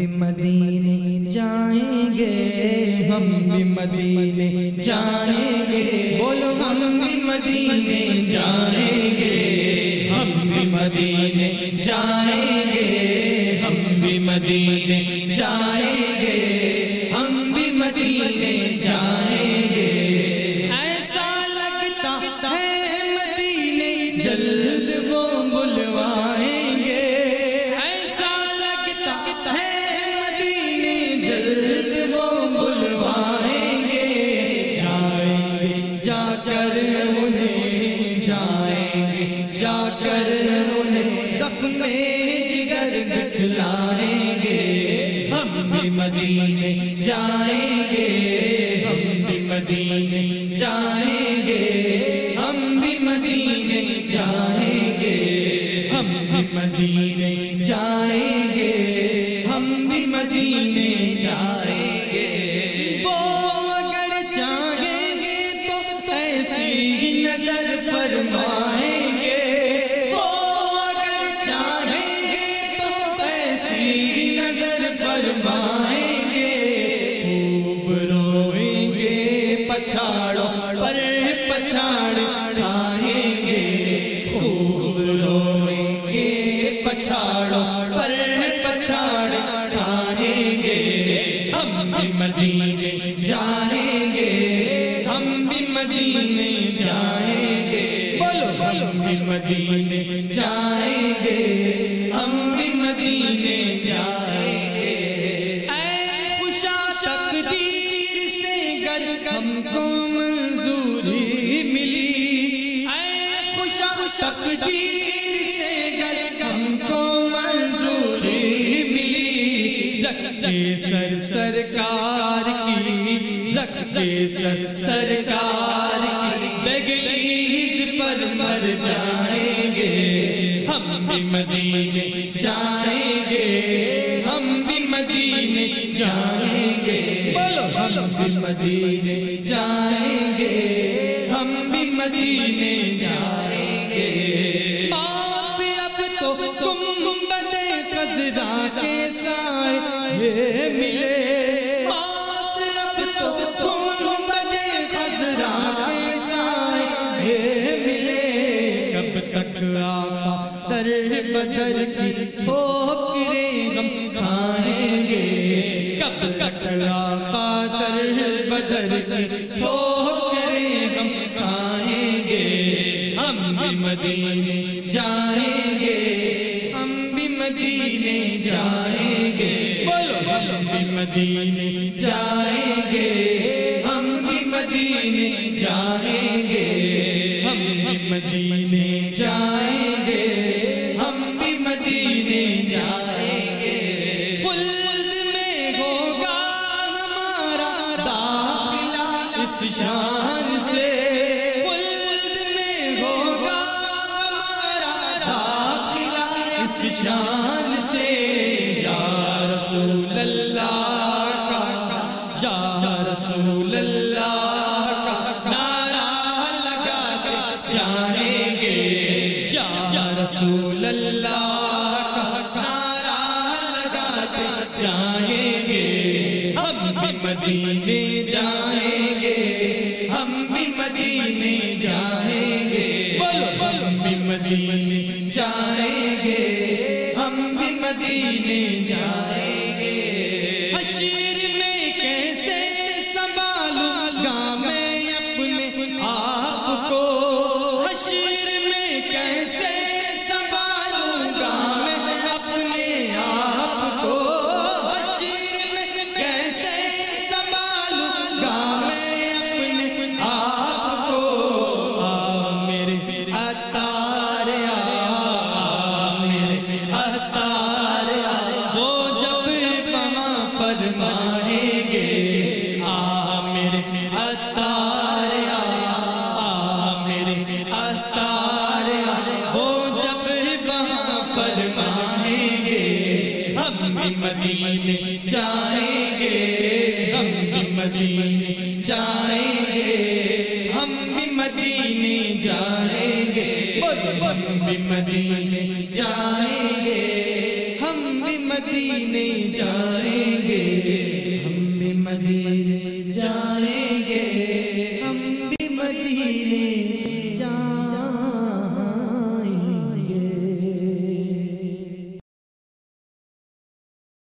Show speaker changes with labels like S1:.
S1: بھی مدینے جائیں گے، ہم بھی مدینے جائیں گے۔ بولو، ہم بھی مدینے جائیں گے، ہم بھی مدینے جائیں گے۔ ہم بھی مدینے کر انہیں زخم جگر دکھلائیں گے۔ ہم بھی مدینے جائیں گے پچھاڑو، پر پچھاڑ کھائیں گے۔ خوب روئیں گے، پچھاڑو، پر پچھاڑ کھائیں گے۔ ہم بھی مدینے جائیں گے، ہم بھی مدینے جائیں گے۔ بولو بولو، ہم بھی مدینے جائیں گے۔ کو منظوری ملی۔ اے خوشا تقدیر سے گر ہم کو منظوری ملی۔ رکھ کے سر سرکار کی، رکھ کے سر سرکار کی۔ دگلیز پر مر جائیں گے۔ ہم بھی مدینے جائیں بولو بھی مدینے جائیں گے، ہم بھی مدینے جائیں گے۔ موت اب تو تم بدے قزرا کے سائے ملے۔ موت اب تو تم بدے قزرا کے سائے ملے۔ کب تک آقا در بدر کی ٹھوکریں بدر کی ٹھوکریں ہم کھائیں گے۔ ہم بھی مدینے جائیں گے۔ ہم بھی مدینے جائیں گے۔ بولو، ہم بھی مدینے اس شان سے، یا رسول اللہ کا، یا رسول اللہ کا، نعرہ لگا کے جائیں گے، یا رسول اللہ کا، نعرہ لگا کے جائیں گے۔ ہم بھی مدینے جائیں مدینے مدینے جائیں گے، ہم بھی مدینے جائیں گے۔ ہم بھی مدینے جائیں گے، ہم بھی مدینے جائیں گے۔